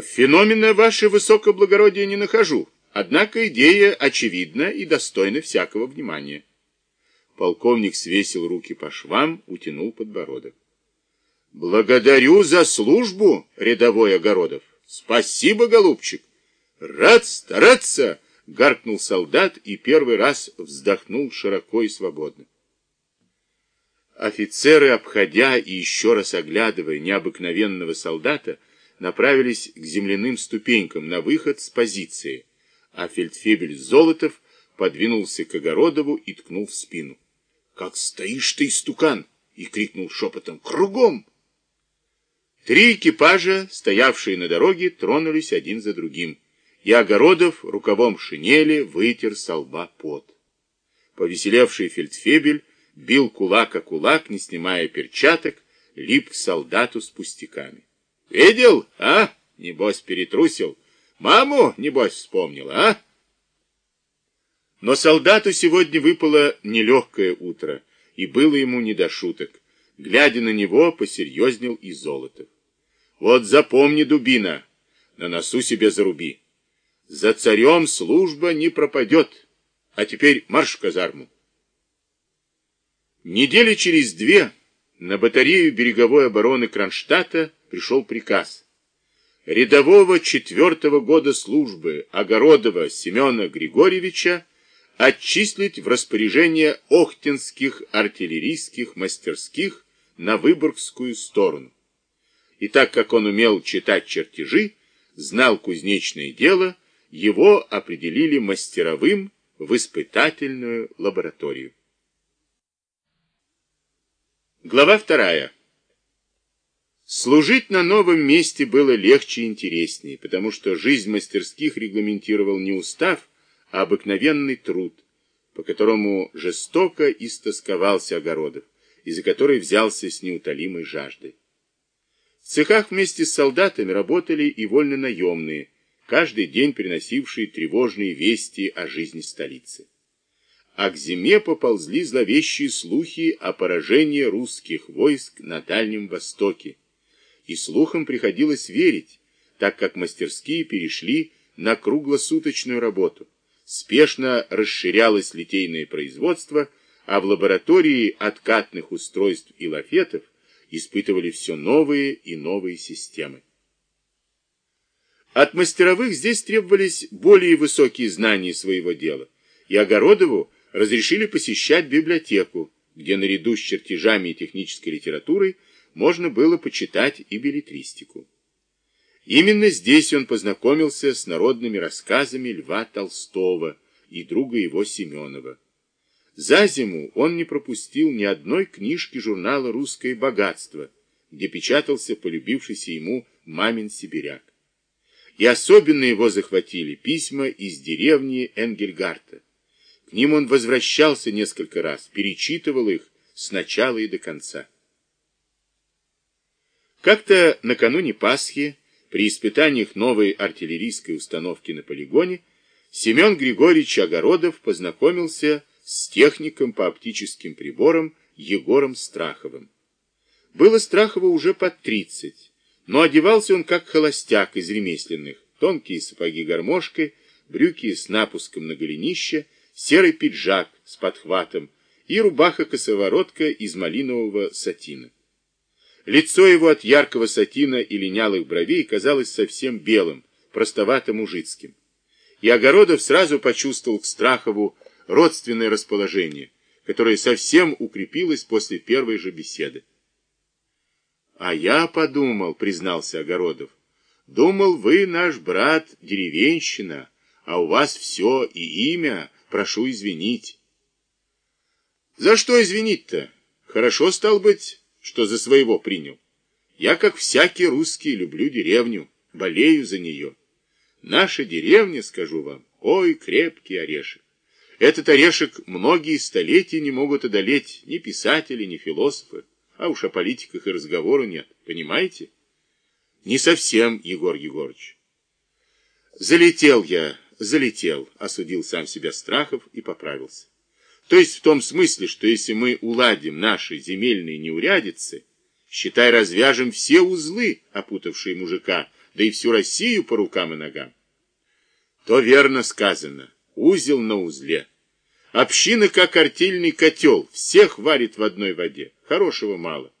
Феномена ваше высокоблагородие не нахожу, однако идея очевидна и достойна всякого внимания. Полковник свесил руки по швам, утянул подбородок. Благодарю за службу, рядовой Огородов. Спасибо, голубчик. Рад стараться, гаркнул солдат и первый раз вздохнул широко и свободно. Офицеры, обходя и еще раз оглядывая необыкновенного солдата, направились к земляным ступенькам на выход с позиции, а фельдфебель Золотов подвинулся к Огородову и ткнул в спину. «Как стоишь ты, стукан!» и крикнул шепотом «Кругом!» Три экипажа, стоявшие на дороге, тронулись один за другим, и Огородов рукавом шинели вытер со лба пот. Повеселевший фельдфебель бил кулак о кулак, не снимая перчаток, лип к солдату с пустяками. «Видел, а? Небось, перетрусил. Маму, небось, вспомнил, а?» Но солдату сегодня выпало нелегкое утро, и было ему не до шуток. Глядя на него, посерьезнел и Золотов. «Вот запомни, дубина, на носу себе заруби. За царем служба не пропадет. А теперь марш в казарму». Недели через две на батарею береговой обороны Кронштадта пришел приказ. Рядового четвертого года службы Огородова Семена Григорьевича отчислить в распоряжение Охтинских артиллерийских мастерских на Выборгскую сторону. И так как он умел читать чертежи, знал кузнечное дело, его определили мастеровым в испытательную лабораторию. Глава вторая. Служить на новом месте было легче и интереснее, потому что жизнь мастерских регламентировал не устав, а обыкновенный труд, по которому жестоко истосковался Огородов, и за который взялся с неутолимой жаждой. В цехах вместе с солдатами работали и вольно-наемные, каждый день приносившие тревожные вести о жизни столицы а к зиме поползли зловещие слухи о поражении русских войск на Дальнем Востоке. И слухам приходилось верить, так как мастерские перешли на круглосуточную работу. Спешно расширялось литейное производство, а в лаборатории откатных устройств и лафетов испытывали все новые и новые системы. От мастеровых здесь требовались более высокие знания своего дела, и Огородову разрешили посещать библиотеку, где наряду с чертежами и технической литературой можно было почитать и билетристику. Именно здесь он познакомился с народными рассказами Льва Толстого и друга его Семенова. За зиму он не пропустил ни одной книжки журнала «Русское богатство», где печатался полюбившийся ему «Мамин сибиряк». И особенно его захватили письма из деревни Энгельгарта. К ним он возвращался несколько раз, перечитывал их с начала и до конца. Как-то накануне Пасхи, при испытаниях новой артиллерийской установки на полигоне, Семен Григорьевич Огородов познакомился с техником по оптическим приборам Егором Страховым. Было Страхову уже под 30, но одевался он как холостяк из ремесленных, тонкие сапоги гармошкой, брюки с напуском на голенище серый пиджак с подхватом и рубаха-косоворотка из малинового сатина. Лицо его от яркого сатина и линялых бровей казалось совсем белым, простовато-мужицким. И Огородов сразу почувствовал к Страхову родственное расположение, которое совсем укрепилось после первой же беседы. «А я подумал», — признался Огородов, — «думал, вы наш брат деревенщина, а у вас все и имя, Прошу извинить. За что извинить-то? Хорошо, стал быть, что за своего принял. Я, как всякий русский, люблю деревню, болею за нее. Наша деревня, скажу вам, ой, крепкий орешек. Этот орешек многие столетия не могут одолеть ни писатели, ни философы, а уж о политиках и разговору нет, понимаете? Не совсем, Егор Егорович. Залетел я залетел, осудил сам себя Страхов и поправился. То есть в том смысле, что если мы уладим наши земельные неурядицы, считай, развяжем все узлы, опутавшие мужика да и всю Россию по рукам и ногам. То верно сказано, узел на узле. Община, как артельный котел, всех варит в одной воде, хорошего мало.